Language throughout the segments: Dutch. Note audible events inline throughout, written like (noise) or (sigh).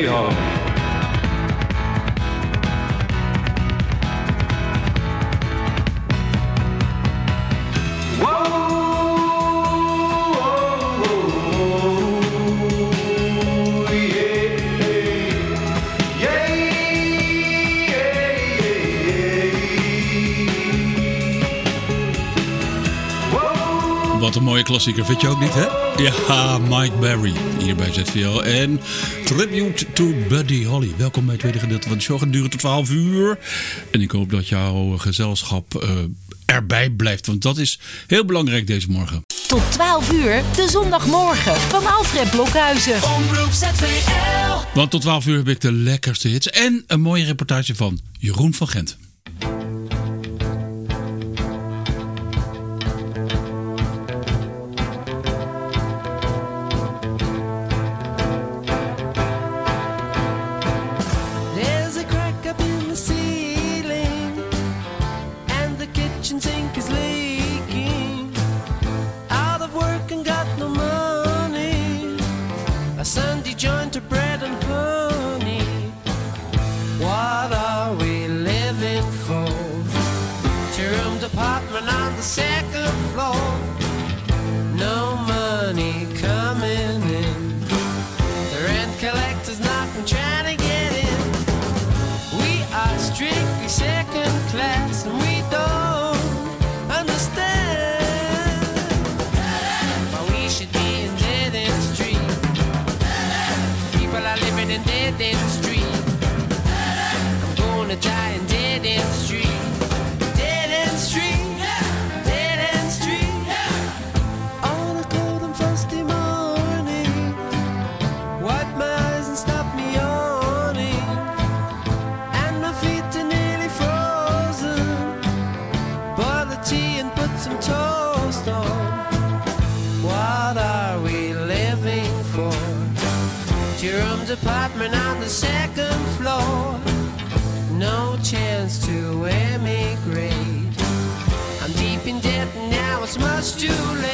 Buddy Holly. Klassieker, vind je ook niet, hè? Ja, Mike Berry, hier bij ZVL. En Tribute to Buddy Holly. Welkom bij het tweede gedeelte van de show. Gaat duren tot 12 uur. En ik hoop dat jouw gezelschap eh, erbij blijft. Want dat is heel belangrijk deze morgen. Tot 12 uur, de zondagmorgen van Alfred Blokhuizen. Omroep ZVL. Want tot 12 uur heb ik de lekkerste hits. En een mooie reportage van Jeroen van Gent. Gonna die in dead end street. Dead end street. Dead end street. On a cold and frosty morning. Wipe my eyes and stop me yawning. And my feet are nearly frozen. Boil the tea and put some toast on. What are we living for? Rooms apartment too late.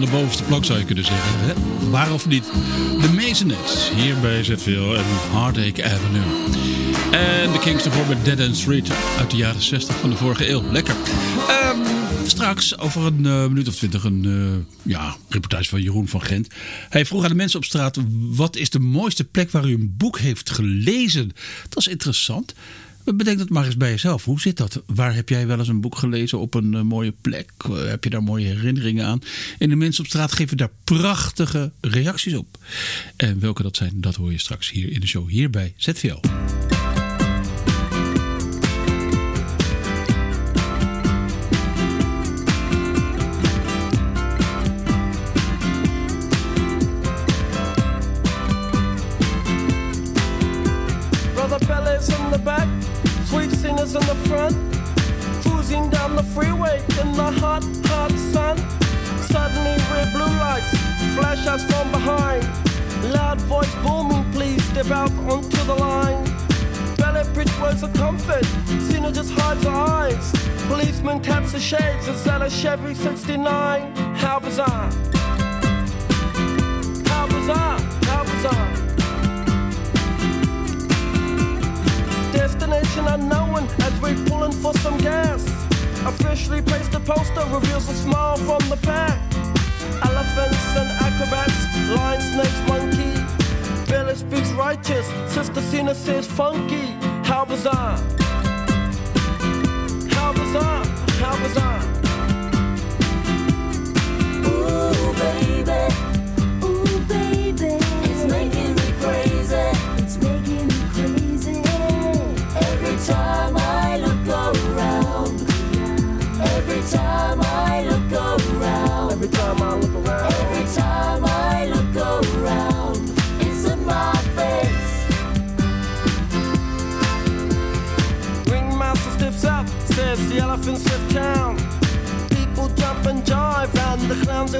De bovenste plak zou je kunnen zeggen. Hè? Waar of niet? De Maisonettes, hier bij ZVL en Heartache Avenue. En de Kingston voor met Dead End Street uit de jaren 60 van de vorige eeuw. Lekker. Um, straks, over een uh, minuut of twintig, een uh, ja, reportage van Jeroen van Gent. Hij vroeg aan de mensen op straat, wat is de mooiste plek waar u een boek heeft gelezen? Dat is interessant. Bedenk dat maar eens bij jezelf. Hoe zit dat? Waar heb jij wel eens een boek gelezen op een uh, mooie plek? Uh, heb je daar mooie herinneringen aan? En de mensen op straat geven daar prachtige reacties op. En welke dat zijn, dat hoor je straks hier in de show. Hier bij ZVL. Us from behind. Loud voice booming, please step out onto the line. Ballet bridge words of comfort, Cena just hides her eyes. Policeman taps the shades, it's at a Chevy 69. How bizarre! How bizarre! How bizarre! Destination unknown as we're pulling for some gas. Officially placed a poster reveals a smile from the pack. Elephants and acrobats, snakes, monkey. Billy speaks righteous, Sister Cena says funky. How bizarre! How bizarre! How bizarre!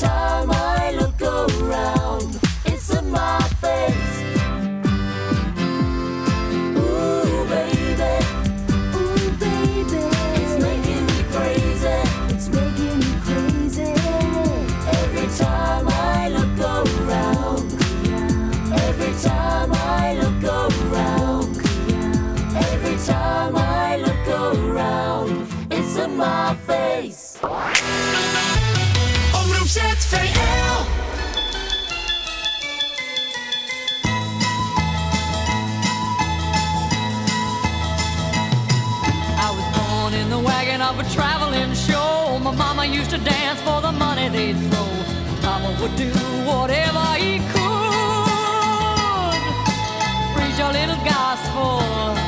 Time of a traveling show. My mama used to dance for the money they'd throw. Papa would do whatever he could. Preach a little gospel.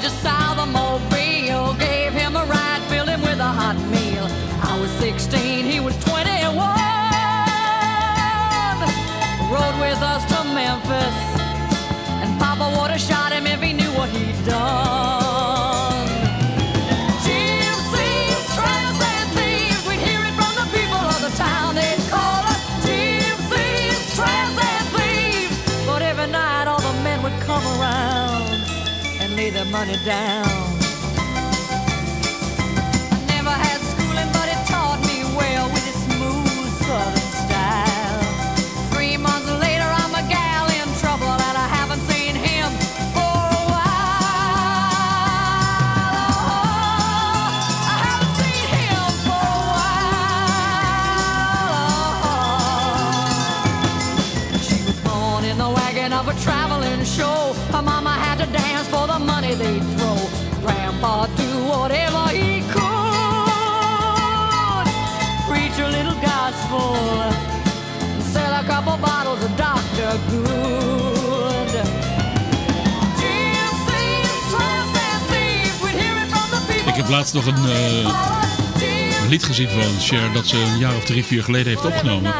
Up a boy just south of Mobile, gave him a ride, filled him with a hot meal. I was 16, he was 21. Rode with us to Memphis, and Papa would have shot him if he knew what he'd done. Money down. They'd. Grandpa whatever could. A little Ik heb laatst nog een eh, lied gezien van Cher dat ze een jaar of drie, vier geleden heeft opgenomen.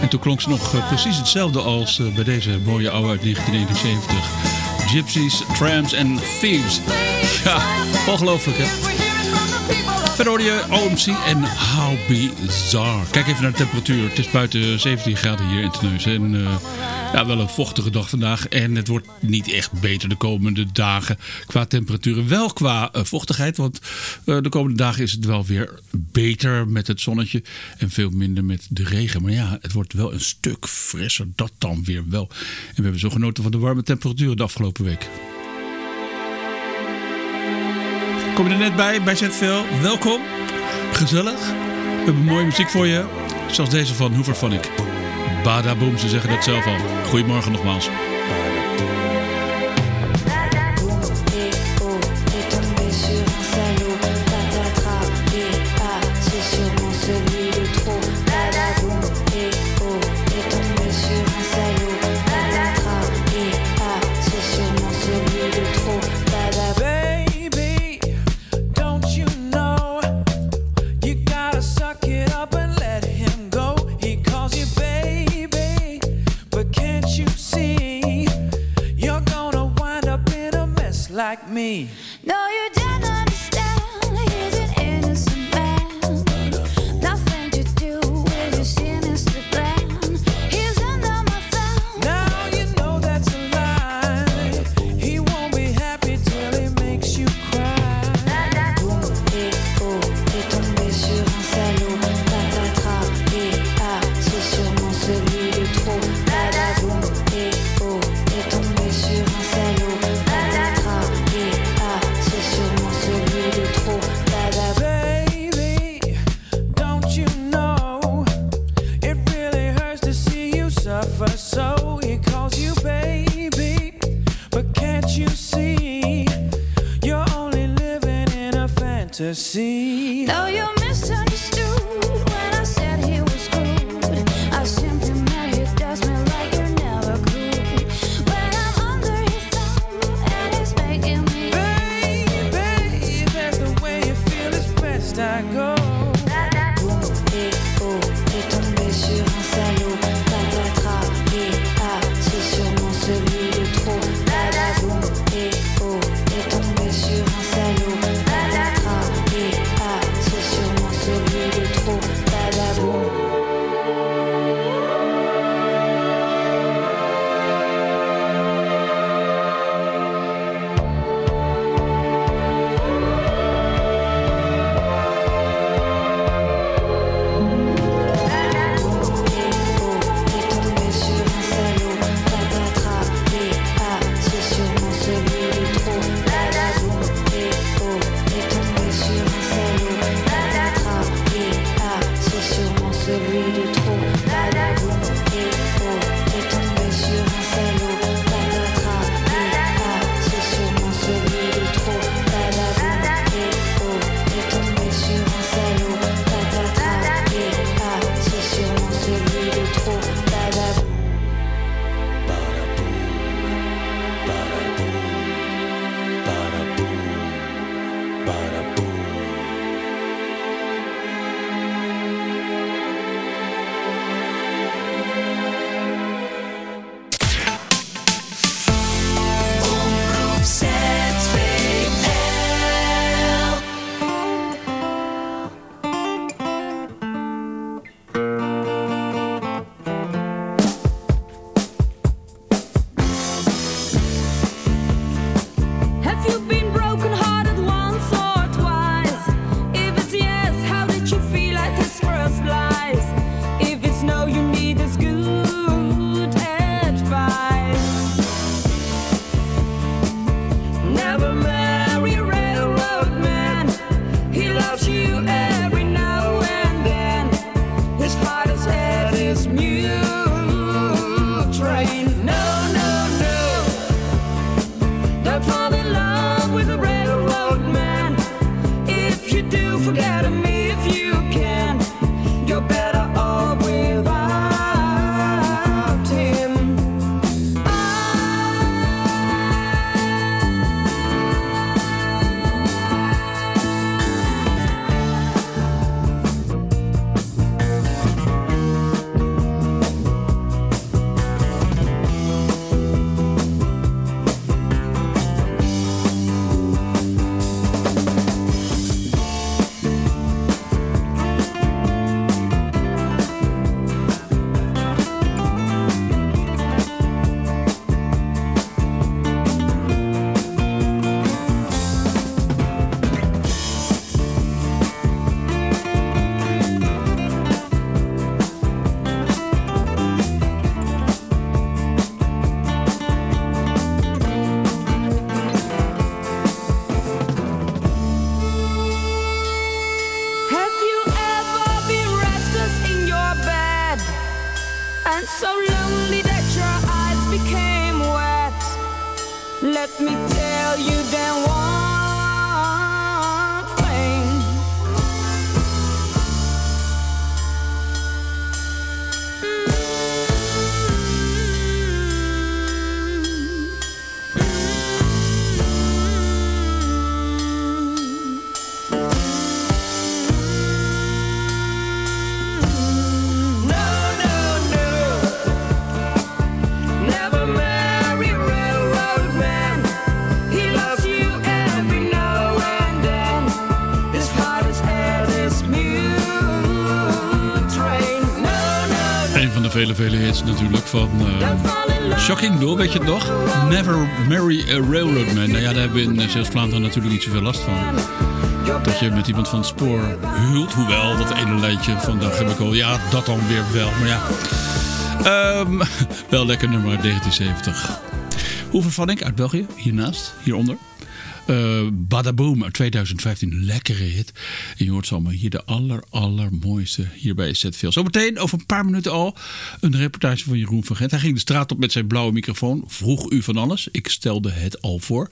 En toen klonk ze nog eh, precies hetzelfde als eh, bij deze mooie oude uit 1971. Gypsies, Trams en Thieves. Ja, ongelooflijk hè. Verder OMC en How Bizarre. Kijk even naar de temperatuur. Het is buiten 17 graden hier in Terneuzen. En eh, ja, wel een vochtige dag vandaag. En het wordt niet echt beter de komende dagen qua temperaturen. Wel qua eh, vochtigheid. Want eh, de komende dagen is het wel weer beter met het zonnetje. En veel minder met de regen. Maar ja, het wordt wel een stuk frisser. Dat dan weer wel. En we hebben zo genoten van de warme temperaturen de afgelopen week. Kom je er net bij, bij ZVL? Welkom. Gezellig. We hebben mooie muziek voor je. Zoals deze van Hoover van ik. Ze zeggen dat zelf al. Goedemorgen nogmaals. Like me? vele, vele hits natuurlijk van eh, Shocking Door, weet je het nog? Never Marry a Railroad Man. Nou ja, daar hebben we in eh, Zuid-Vlaanderen natuurlijk niet zoveel last van. Dat je met iemand van het spoor huilt. Hoewel, dat ene lijntje vandaag heb ik al. Ja, dat dan weer wel. Maar ja, ehm, wel lekker nummer 1970. Hoe van ik uit België? Hiernaast, hieronder. Uh, Badaboom 2015, lekkere hit. En je hoort ze allemaal hier de aller, allermooiste hierbij zet veel. Zometeen, over een paar minuten al, een reportage van Jeroen van Gent. Hij ging de straat op met zijn blauwe microfoon. Vroeg u van alles. Ik stelde het al voor.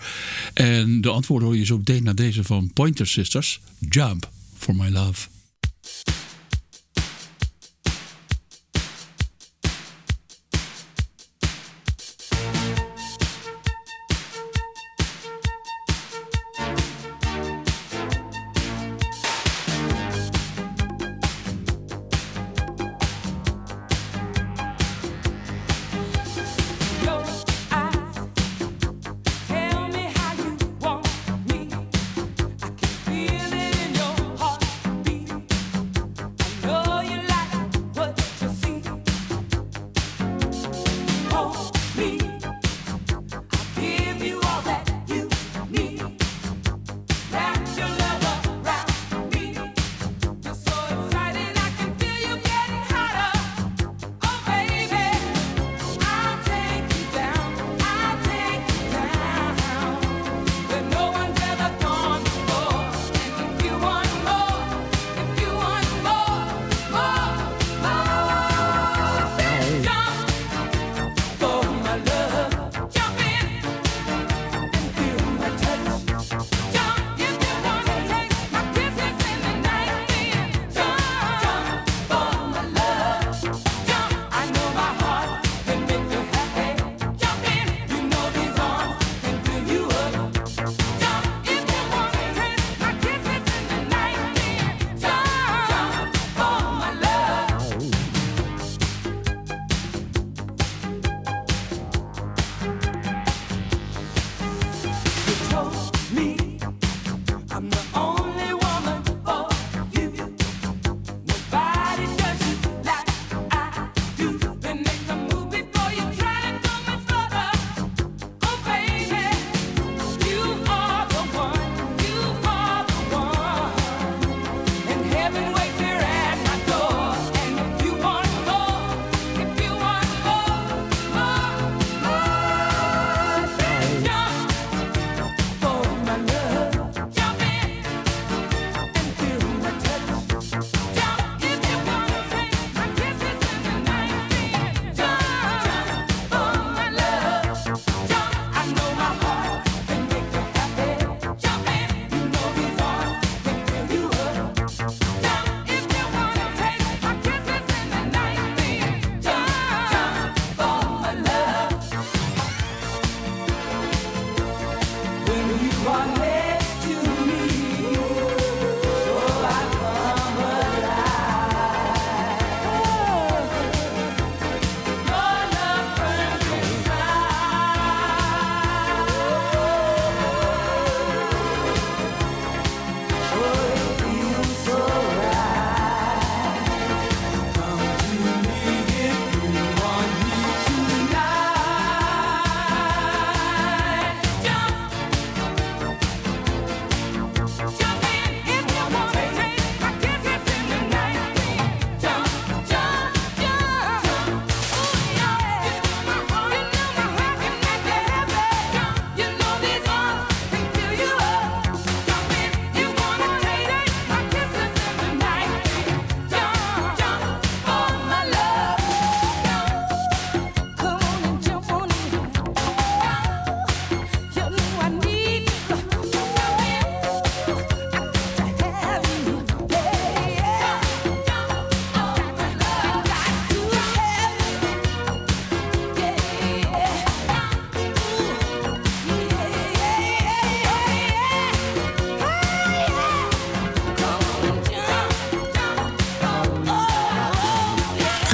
En de antwoorden hoor je zo meteen na deze van Pointer Sisters. Jump for my love.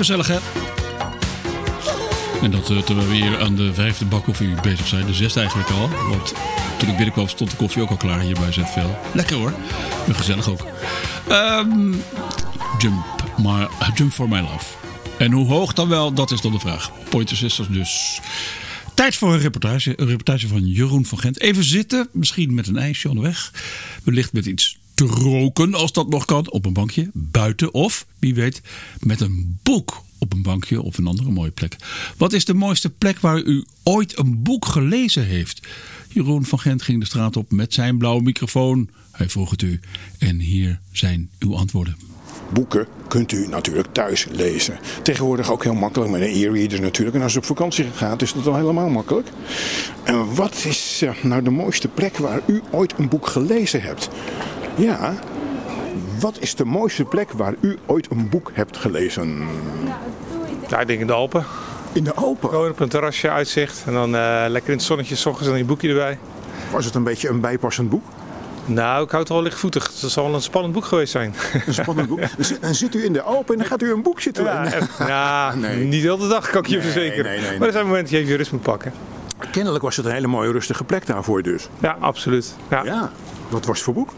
gezellig hè? En dat eh, terwijl we weer aan de vijfde bak koffie bezig zijn. De zesde eigenlijk al. Want toen ik binnenkwam stond de koffie ook al klaar hier bij ZVL. Lekker hoor. En gezellig ook. Ehm, jump, my, jump for my love. En hoe hoog dan wel, dat is dan de vraag. Pointer Sisters dus. Tijd voor een reportage. Een reportage van Jeroen van Gent. Even zitten, misschien met een ijsje onderweg. Wellicht met iets roken, als dat nog kan, op een bankje, buiten of, wie weet, met een boek op een bankje of een andere mooie plek. Wat is de mooiste plek waar u ooit een boek gelezen heeft? Jeroen van Gent ging de straat op met zijn blauwe microfoon. Hij vroeg het u en hier zijn uw antwoorden. Boeken kunt u natuurlijk thuis lezen. Tegenwoordig ook heel makkelijk met een e-reader natuurlijk. En als u op vakantie gaat is dat al helemaal makkelijk. En wat is eh, nou de mooiste plek waar u ooit een boek gelezen hebt? Ja, wat is de mooiste plek waar u ooit een boek hebt gelezen? Ja, ik denk in de Alpen. In de Alpen? Gewoon op een terrasje uitzicht. En dan eh, lekker in het zonnetje, s ochtends en een boekje erbij. Was het een beetje een bijpassend boek? Nou, ik houd het wel lichtvoetig. Het zal wel een spannend boek geweest zijn. Een spannend boek? (laughs) En zit u in de Alpen en dan gaat u een boek zitten Ja, ja (laughs) Nee. niet heel de dag kan ik je Nee, verzekeren. nee. Maar er zijn momenten dat je even rust moet pakken. Kennelijk was het een hele mooie rustige plek daarvoor dus. Ja, absoluut. Ja, Ja, wat was het voor boek?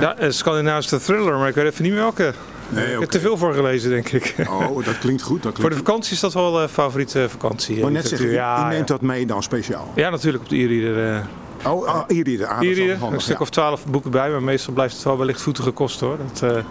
Ja. een Scandinavische thriller, maar ik weet even niet meer welke. Nee, ik heb te veel voor gelezen, denk ik. Oh, dat klinkt goed. Dat (laughs) Voor de klinkt vakantie is dat wel een favoriete vakantie. Wou eh, net zeggen, literatuur. u ja, neemt ja. dat mee dan speciaal. ja, natuurlijk op de e-reader. eh, Oh, ah, e-reader. Ah, een stuk ja. of twaalf boeken bij, maar meestal blijft het wel wellicht voetige kosten hoor. Dat, eh,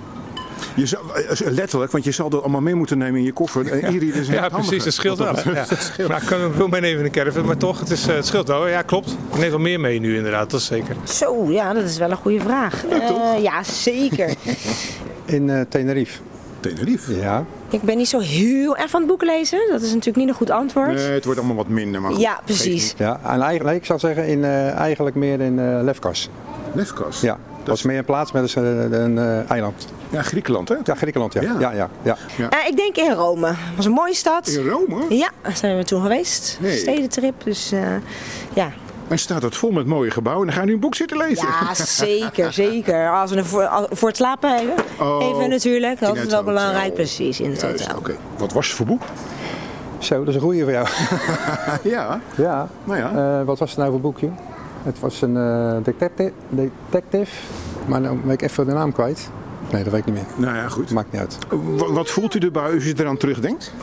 Je zou, eh, letterlijk, want je zal dat allemaal mee moeten nemen in je koffer. Eh, E-reader is ja, heel precies, dat (laughs) scheelt wel. Ja. scheelt. Nou, ik kan er veel meenemen in de caravan, maar toch, het, is, eh, het scheelt wel. Ja, klopt. Ik neem wel meer mee nu inderdaad, dat is zeker. Zo, ja, dat is wel een goede vraag. Eh, ja, zeker. (laughs) In eh, Tenerife. Tenerife? Ja. ik ben niet zo heel erg van het boek lezen. Dat is natuurlijk niet een goed antwoord. Nee, het wordt allemaal wat minder. Maar goed, Ja, precies. ja. En eigenlijk, nee, ik zou zeggen in, eh, eigenlijk meer in eh Lefkas. Lefkas? Ja. Dat is meer een plaats met een, een eh, eiland. Ja, Griekenland hè? Ja, Griekenland, ja. Ja. Ja, ja, ja. Eh, ik denk in Rome. Het was een mooie stad. In Rome? Ja, daar zijn we toen geweest. Hey. Stedentrip. Dus eh, ja. En staat het vol met mooie gebouwen en dan gaan u een boek zitten lezen. ja, zeker, (laughs) zeker. Als we voor, als- voor het slapen hebben. Oh, Even natuurlijk. Dat is wel hotel. belangrijk. Precies, in het Juist, hotel. oké. Wat was het voor boek? Zo, dat is een goeie voor jou. (laughs) ja, ja. nou ja. Eh, wat was het nou voor boekje? Het was een eh, detective, detective, maar nou ben ik even de naam kwijt. Nee, dat weet ik niet meer. Nou ja, goed. Maakt niet uit. Wa- Wat voelt u erbij als u eraan terugdenkt?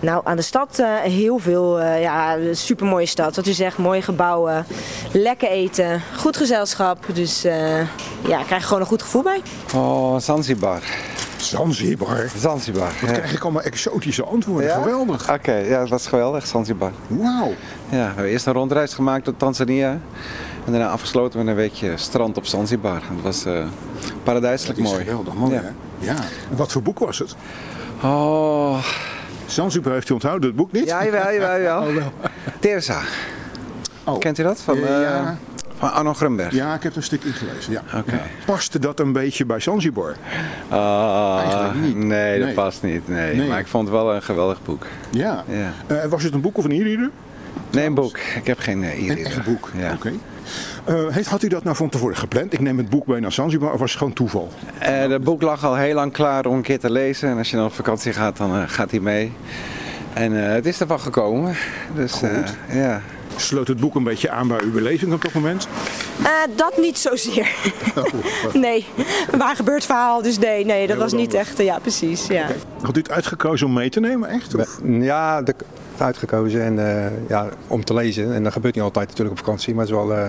Nou, aan de stad eh, heel veel. eh ja, super mooie stad. Wat u zegt, mooie gebouwen. Lekker eten. Goed gezelschap. Dus eh, ja, ik krijg er gewoon een goed gevoel bij. Oh, Zanzibar. Zanzibar. Zanzibar. Wat krijg ik allemaal exotische antwoorden. Ja? Geweldig. Oké, ja, dat was geweldig, Zanzibar. Wauw. Ja, we hebben eerst een rondreis gemaakt door Tanzania. En daarna afgesloten met een weekje strand op Zanzibar. Dat was eh paradijselijk Dat is mooi. geweldig mooi, Ja. hè? Ja. En wat voor boek was het? Oh, Zanzibar heeft u onthouden, het boek niet? ja, jawel, jawel, jawel. (laughs) Oh, wel. Terza. Oh. Kent u dat? Van, Eh, eh, ja. van Arno Grunberg. Ja, ik heb er een stuk ingelezen. Ja. Oké. Ja. Paste dat een beetje bij Zanzibar? Eigenlijk niet. Nee, dat Nee. past niet. Nee. Nee. Maar ik vond het wel een geweldig boek. Ja. Ja. Eh, was het een boek of een e-reader? Nee, een boek. Ik heb geen uh, Een echt boek. Ja. Oké. Eh, heeft- had u dat nou van tevoren gepland? Ik neem het boek mee naar Zanzibar of was het gewoon toeval? Eh, het boek lag al heel lang klaar om een keer te lezen. En als je dan op vakantie gaat, dan eh, gaat hij mee. En eh, het is ervan gekomen. Dus eh, ja. Sloot het boek een beetje aan bij uw beleving op dat moment? Eh, dat niet zozeer. (laughs) nee, een waar gebeurd verhaal. Dus nee, nee dat Heel was niet anders. echt. ja, precies. Ja. Had u het uitgekozen om mee te nemen, echt? Of? Ja, de, uitgekozen en, eh, ja, om te lezen. En dat gebeurt niet altijd natuurlijk op vakantie. Maar het is wel eh,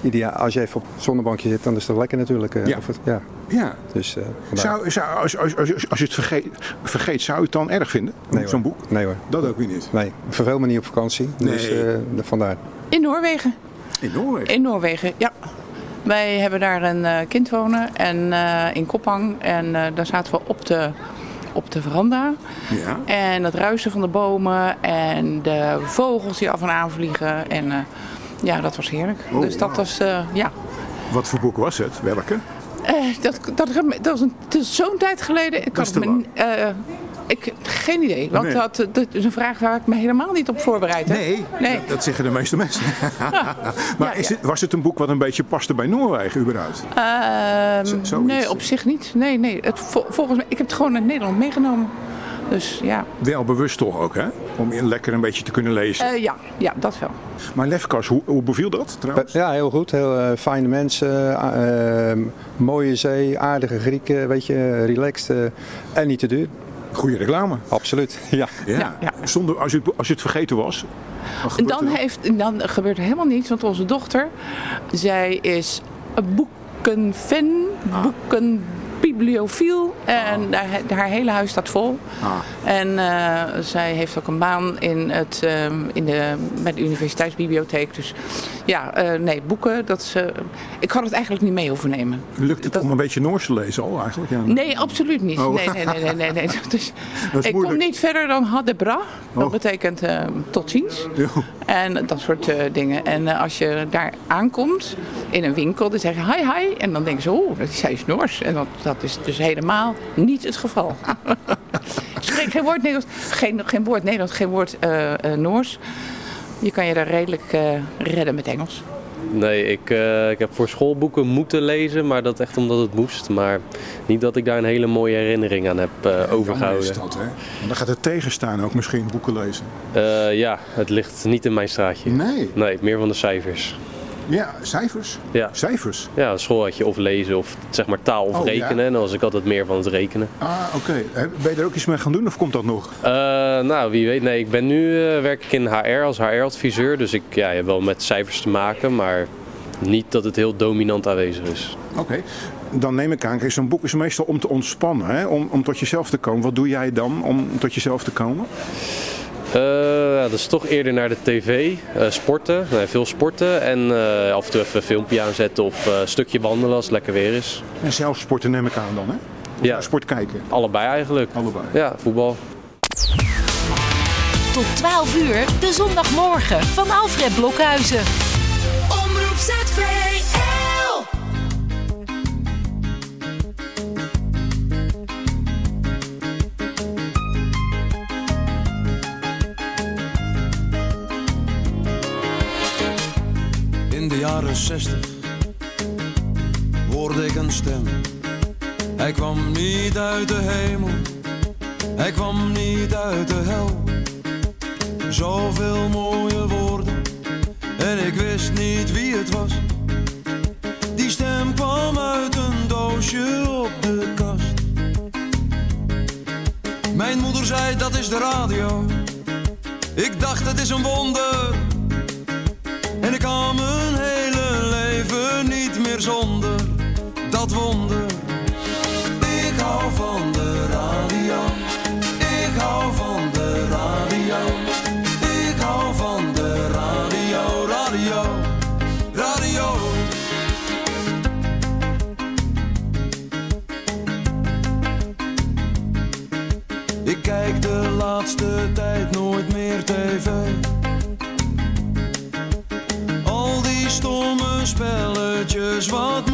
ideaal. Als je even op het zonnebankje zit, dan is het lekker natuurlijk. eh, Ja. Of het, ja. Ja. Dus, eh, vandaar. Zou, zou, als, als, als, als je het vergeet, vergeet, zou je het dan erg vinden? Nee, Zo'n boek? Nee hoor. Dat ook weer niet. Nee, verveel me niet op vakantie. Dus Nee. eh, vandaar. In Noorwegen. In Noorwegen? In Noorwegen, ja. Wij hebben daar een eh, kind wonen en, eh, in Koppang. En eh, daar zaten we op de, op de veranda. Ja. En het ruisen van de bomen en de vogels die af en aan vliegen. En eh, ja, dat was heerlijk. Oh, dus dat was, eh, ja. Wat voor boek was het? Welke? Eh, dat, dat, dat was zo'n tijd geleden. Ik Dat is had me, eh, ik, geen idee. Want Nee. dat, dat is een vraag waar ik me helemaal niet op voorbereid heb. Nee, nee. Dat, dat zeggen de meeste mensen. (laughs) maar is het, was het een boek wat een beetje paste bij Noorwegen überhaupt? Ehm, nee, op zich niet. Nee, nee. Het, vol- volgens mij, ik heb het gewoon naar Nederland meegenomen. Dus ja, Wel bewust toch ook, hè? Om lekker een beetje te kunnen lezen. Eh, ja, ja, dat wel. Maar Lefkas, hoe, hoe beviel dat trouwens? Ja, heel goed. Heel eh, fijne mensen. eh, eh, mooie zee, aardige Grieken, weet je, relaxed eh, en niet te duur. Goede reclame. Absoluut, (laughs) ja. Ja. Zonder, als, u, als u het vergeten was. Dan, er heeft, dan gebeurt er helemaal niets, want onze dochter, zij is een boekenfan, Ah bibliofiel en ah. haar, hele huis staat vol. Ah. En eh, zij heeft ook een baan in het, ehm, in de, met de universiteitsbibliotheek. Dus ja, eh, nee, boeken, dat is, ik kan het eigenlijk niet mee overnemen. Lukt het om een beetje Noors te lezen al eigenlijk? Ja. Nee, absoluut niet. Oh. Nee, nee, nee, nee, nee, nee. (laughs) Dat is, ik kom niet verder dan hadebra. Dat oh. betekent ehm, tot ziens. En dat soort eh, dingen. En als je daar aankomt in een winkel, dan zeggen hi hi. En dan denken ze, oh, dat is Noors. En dat dat is dus helemaal niet het geval. (laughs) spreek geen woord Nederlands, geen, geen woord Nederlands, geen woord eh, eh, Noors. Je kan je daar redelijk eh, redden met Engels. Nee, ik, ik heb voor schoolboeken moeten lezen, maar dat echt omdat het moest. Maar niet dat ik daar een hele mooie herinnering aan heb overgehouden. Is hè? Dan gaat het tegenstaan ook misschien, boeken lezen. ja, het ligt niet in mijn straatje. Nee? Nee, meer van de cijfers. Ja, cijfers. Ja. Cijfers. Ja, school had je of lezen of zeg maar taal of oh, rekenen. Ja. En dan was ik altijd meer van het rekenen. Ah, oké. Ben je er ook iets mee gaan doen of komt dat nog? Eh, nou, wie weet. Nee, ik ben nu eh, werk ik in HR als HR-adviseur. Dus ik ja, heb wel met cijfers te maken, maar niet dat het heel dominant aanwezig is. Oké. Dan neem ik aan, zo'n boek is meestal om te ontspannen, hè? Om, om tot jezelf te komen. Wat doe jij dan om tot jezelf te komen? Eh, dat is toch eerder naar de tv. Eh, sporten, veel sporten. En eh, af en toe even een filmpje aanzetten of een stukje wandelen als het lekker weer is. En zelf sporten neem ik aan dan, hè? Of ja. Sport kijken? Allebei eigenlijk. Allebei. Ja, voetbal. Tot 12 uur, de zondagmorgen van Alfred Blokhuizen. Omroep ZV. jaren zestig hoorde ik een stem. Hij kwam niet uit de hemel, hij kwam niet uit de hel. Zoveel mooie woorden en ik wist niet wie het was. Die stem kwam uit een doosje op de kast. Mijn moeder zei dat is de radio. Ik dacht het is een wonder en ik kwam een leven niet meer zonder dat wonder. Ik hou van de radio. Ik hou van de radio. Ik hou van de radio, radio, radio. Ik kijk de laatste tijd nooit meer tv. voltas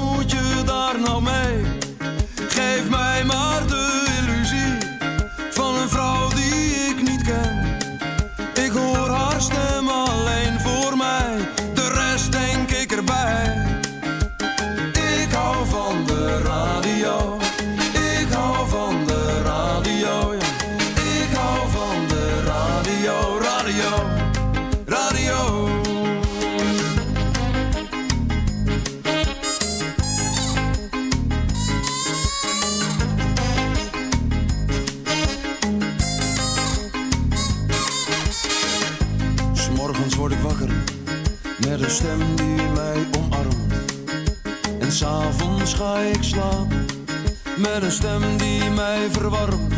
een stem die mij verwarmt.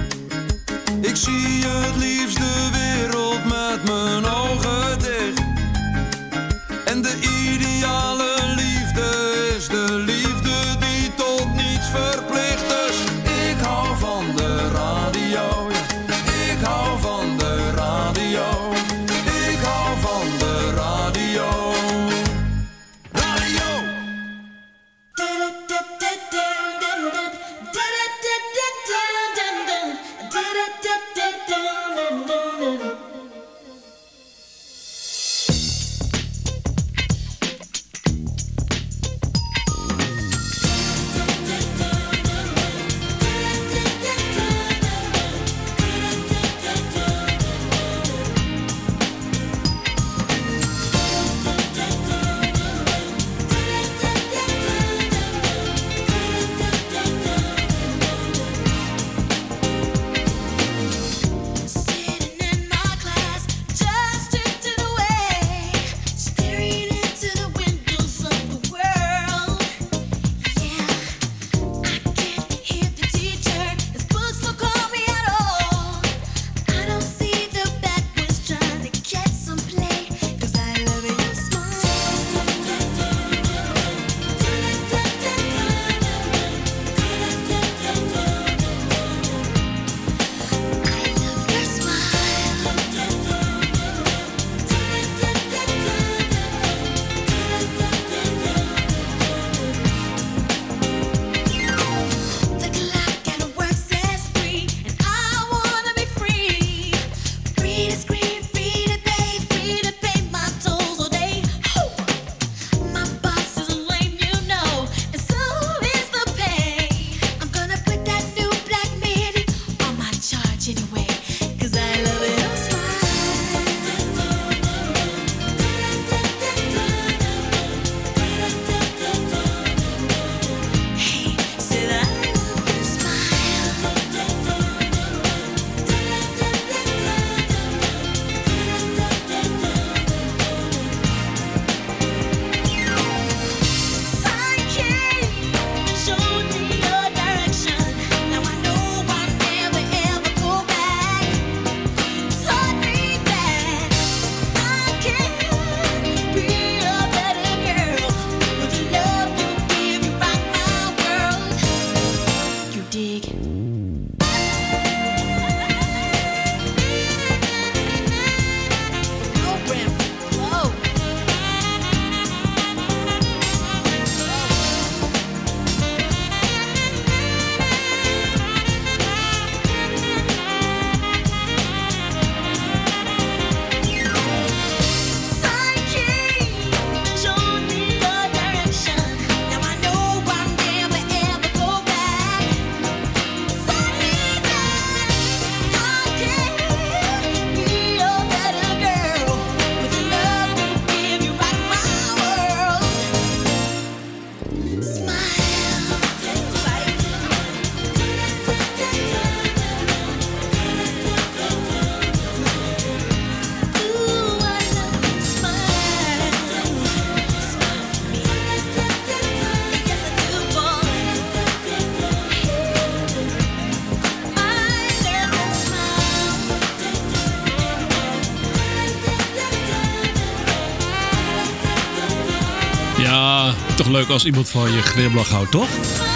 Boeken, Toch leuk als iemand van je glimlach houdt, toch?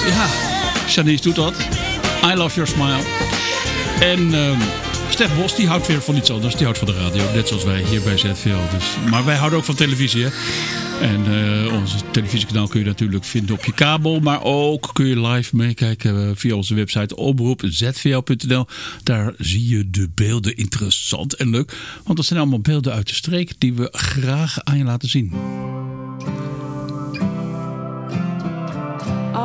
Ja, Shanice doet dat. I love your smile. En ehm Stef Bos, die houdt weer van iets anders. Die houdt van de radio, net zoals wij hier bij ZVL. Dus, maar wij houden ook van televisie, hè. En eh, onze televisiekanaal kun je natuurlijk vinden op je kabel. Maar ook kun je live meekijken eh, via onze website omroepzvl.nl. Daar zie je de beelden interessant en leuk. Want dat zijn allemaal beelden uit de streek die we graag aan je laten zien.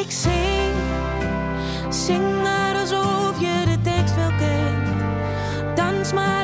Ik zing, zing maar alsof je de tekst wel kent. Dans maar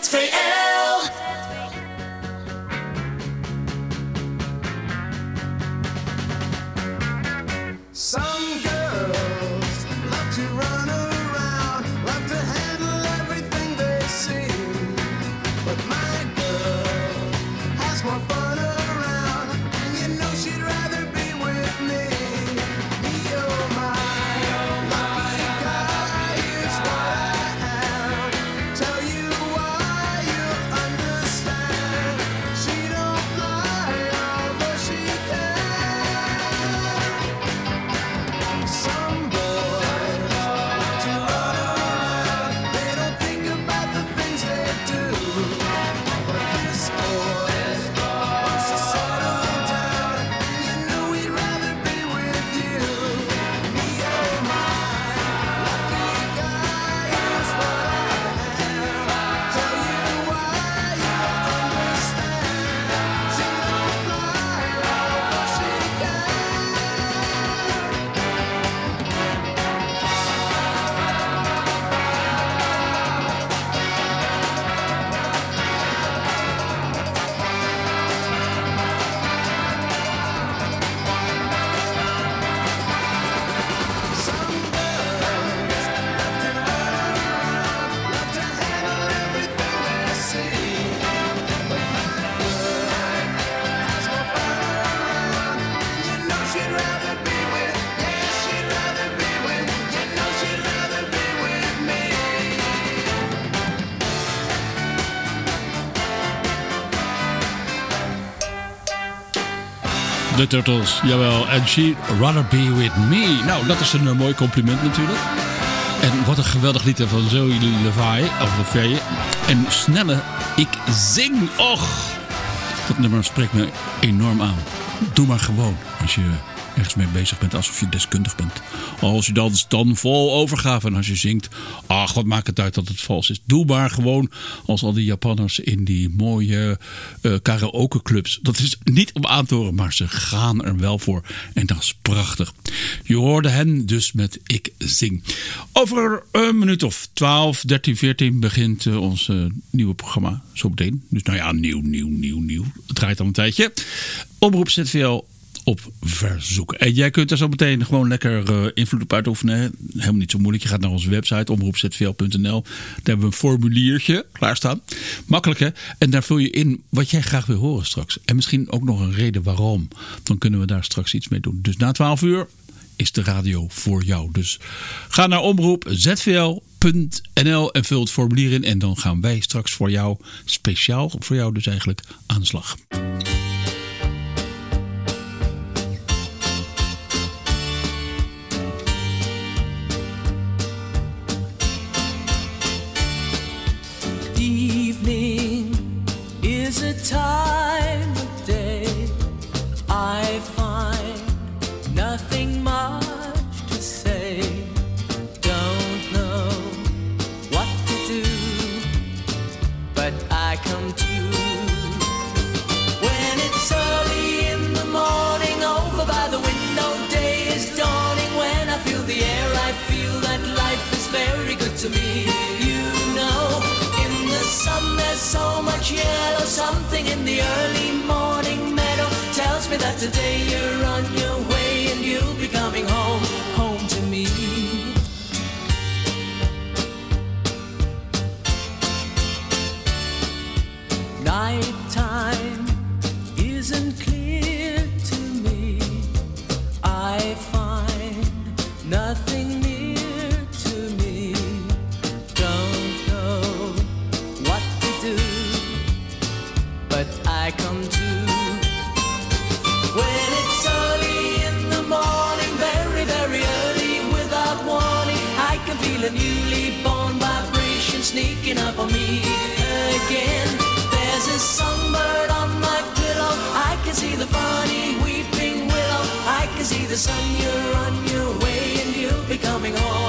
Omroep ZVL. De Turtles, jawel. En She'd Rather Be With Me. Nou, dat is een eh, mooi compliment natuurlijk. En wat een geweldig lied van Zoe Levi, of Lefevre. En snelle Ik Zing. Och, dat nummer spreekt me enorm aan. Doe maar gewoon als je ergens mee bezig bent, alsof je deskundig bent. Als je danst, dan vol overgave. En als je zingt, ach, wat maakt het uit dat het vals is. Doe maar gewoon als al die Japanners in die mooie eh karaoke clubs. Dat is niet om aan te horen, maar ze gaan er wel voor. En dat is prachtig. Je hoorde hen dus met Ik Zing. Over een minuut of 12, 13, 14 begint eh, ons eh, nieuwe programma. Zo meteen. Dus nou ja, nieuw, nieuw, nieuw, nieuw. Het draait al een tijdje. Omroep ZVL op. En jij kunt daar zo meteen gewoon lekker eh, invloed op uitoefenen. Helemaal niet zo moeilijk. Je gaat naar onze website omroepzvl.nl. Daar hebben we een formuliertje klaarstaan. Makkelijk hè? En daar vul je in wat jij graag wil horen straks. En misschien ook nog een reden waarom. Dan kunnen we daar straks iets mee doen. Dus na 12 uur is de radio voor jou. Dus ga naar omroepzvl.nl en vul het formulier in. En dan gaan wij straks voor jou, speciaal voor jou dus eigenlijk, aan de slag. Something in the early morning meadow tells me that today you're on sneaking up on me again. There's a songbird on my pillow. I can see the funny weeping willow. I can see the sun. You're on your way, and you'll be coming home.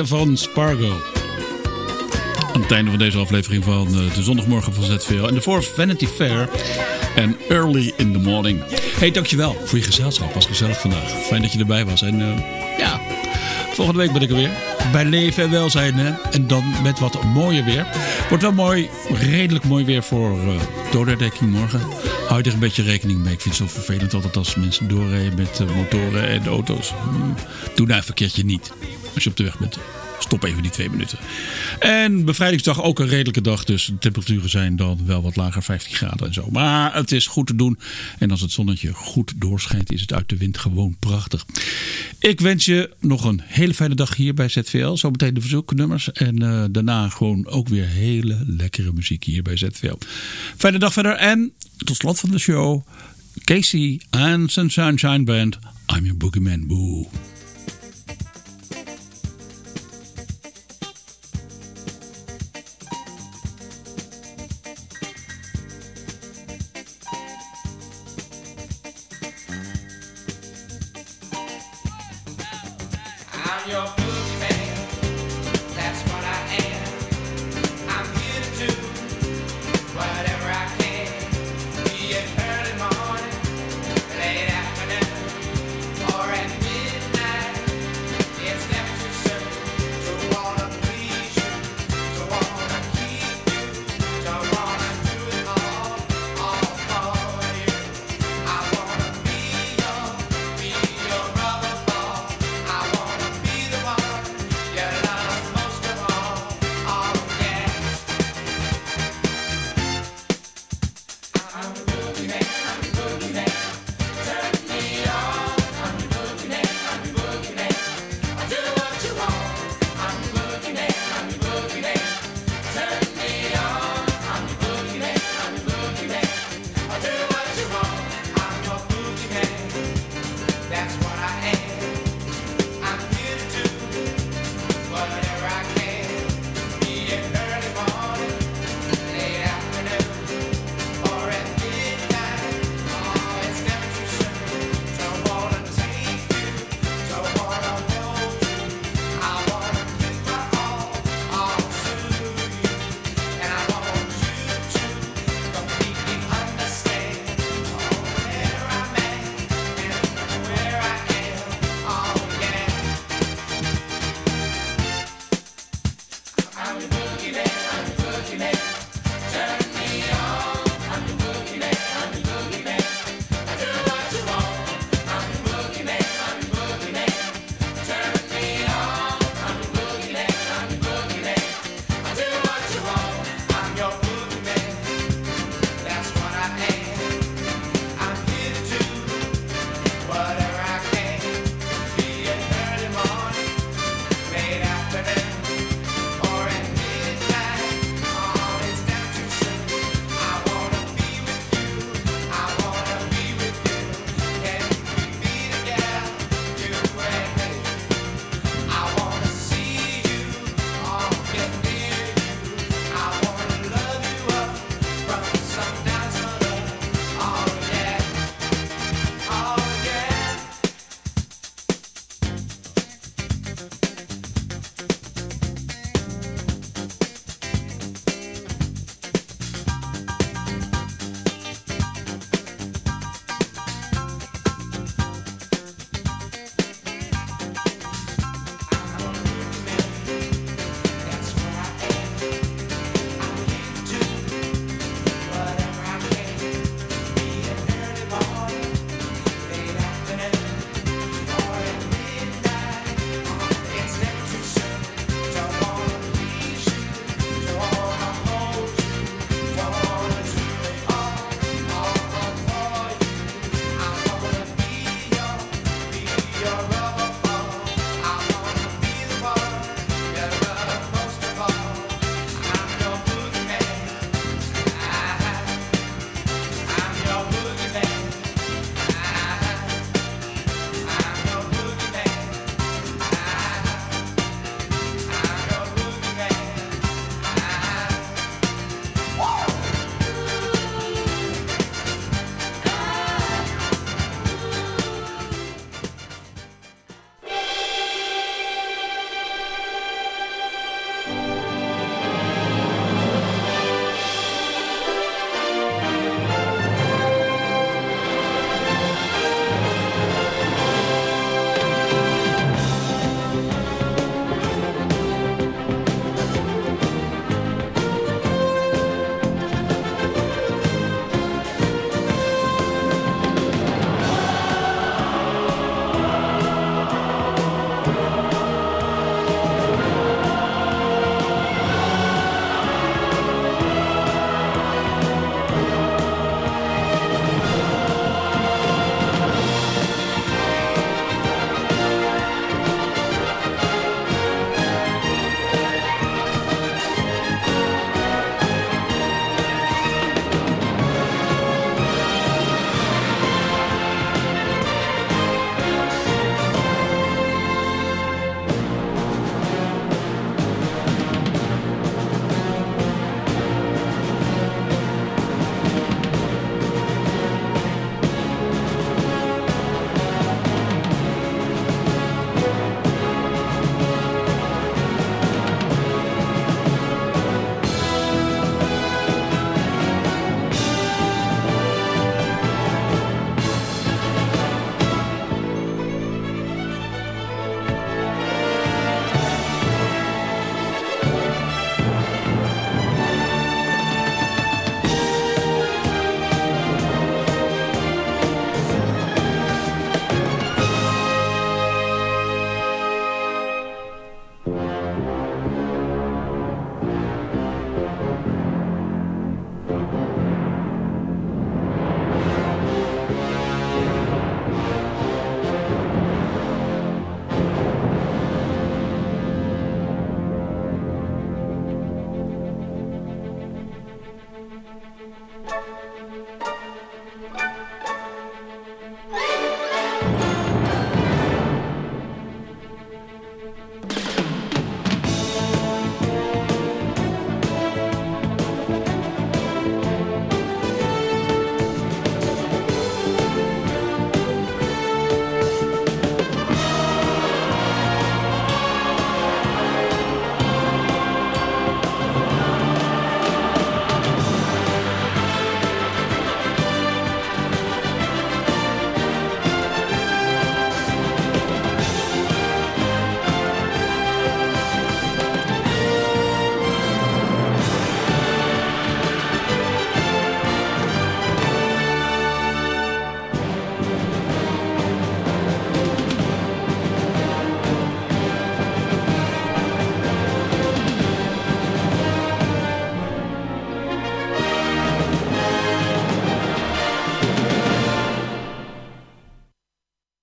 Van Spargo. Aan het einde van deze aflevering van eh, de zondagmorgen van ZVL. En de voor Vanity Fair en Early in the Morning. Hey, dankjewel voor je gezelschap. Was gezellig vandaag. Fijn dat je erbij was. En eh, ja, volgende week ben ik er weer. Bij leven en welzijn. Hè? En dan met wat mooier weer. Wordt wel mooi, redelijk mooi weer voor uh, doordekking morgen. Hou je er een beetje rekening mee. Ik vind het zo vervelend altijd als mensen doorrijden met eh, motoren en auto's. Hmm, Doe nou een keertje niet. Als je op de weg bent. Stop even die twee minuten. En bevrijdingsdag ook een redelijke dag. Dus de temperaturen zijn dan wel wat lager, 15 graden en zo. Maar het is goed te doen. En als het zonnetje goed doorschijnt, is het uit de wind gewoon prachtig. Ik wens je nog een hele fijne dag hier bij ZVL. Zometeen de verzoeknummers. En eh, daarna gewoon ook weer hele lekkere muziek hier bij ZVL. Fijne dag verder. En tot slot van de show. Casey en zijn Sunshine Band. I'm your boogeyman. Boo.